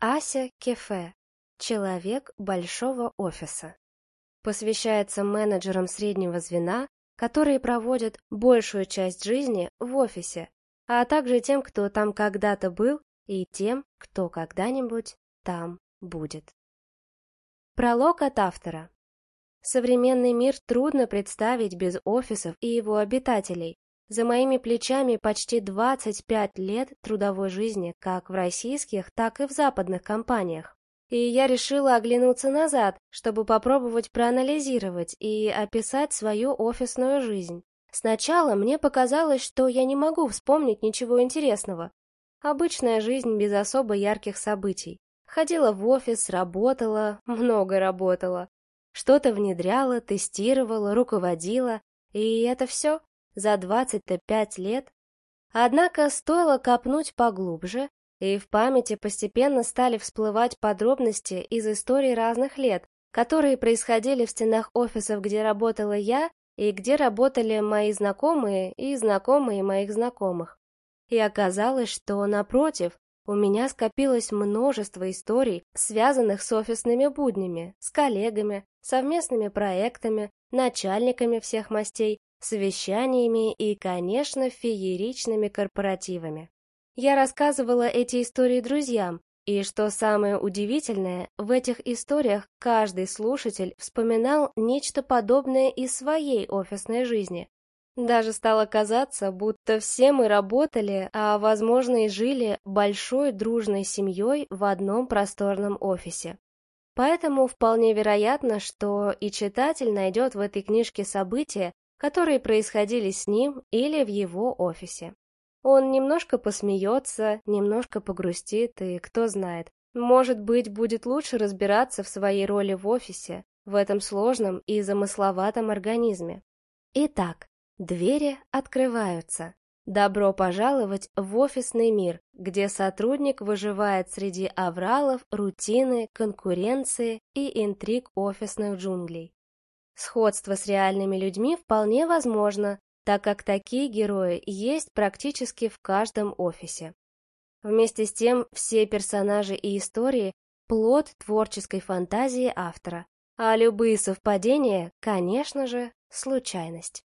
Ася Кефе. Человек большого офиса. Посвящается менеджерам среднего звена, которые проводят большую часть жизни в офисе, а также тем, кто там когда-то был, и тем, кто когда-нибудь там будет. Пролог от автора. Современный мир трудно представить без офисов и его обитателей. За моими плечами почти 25 лет трудовой жизни как в российских, так и в западных компаниях. И я решила оглянуться назад, чтобы попробовать проанализировать и описать свою офисную жизнь. Сначала мне показалось, что я не могу вспомнить ничего интересного. Обычная жизнь без особо ярких событий. Ходила в офис, работала, много работала. Что-то внедряла, тестировала, руководила, и это все за 25 лет. Однако стоило копнуть поглубже, и в памяти постепенно стали всплывать подробности из историй разных лет, которые происходили в стенах офисов, где работала я, и где работали мои знакомые и знакомые моих знакомых. И оказалось, что, напротив, у меня скопилось множество историй, связанных с офисными буднями, с коллегами, совместными проектами, начальниками всех мастей, совещаниями и, конечно, фееричными корпоративами. Я рассказывала эти истории друзьям, и что самое удивительное, в этих историях каждый слушатель вспоминал нечто подобное из своей офисной жизни, даже стало казаться, будто все мы работали, а, возможно, и жили большой дружной семьей в одном просторном офисе. Поэтому вполне вероятно, что и читатель найдет в этой книжке события, которые происходили с ним или в его офисе. Он немножко посмеется, немножко погрустит, и кто знает, может быть, будет лучше разбираться в своей роли в офисе, в этом сложном и замысловатом организме. Итак, Двери открываются. Добро пожаловать в офисный мир, где сотрудник выживает среди авралов, рутины, конкуренции и интриг офисных джунглей. Сходство с реальными людьми вполне возможно, так как такие герои есть практически в каждом офисе. Вместе с тем, все персонажи и истории – плод творческой фантазии автора, а любые совпадения, конечно же, случайность.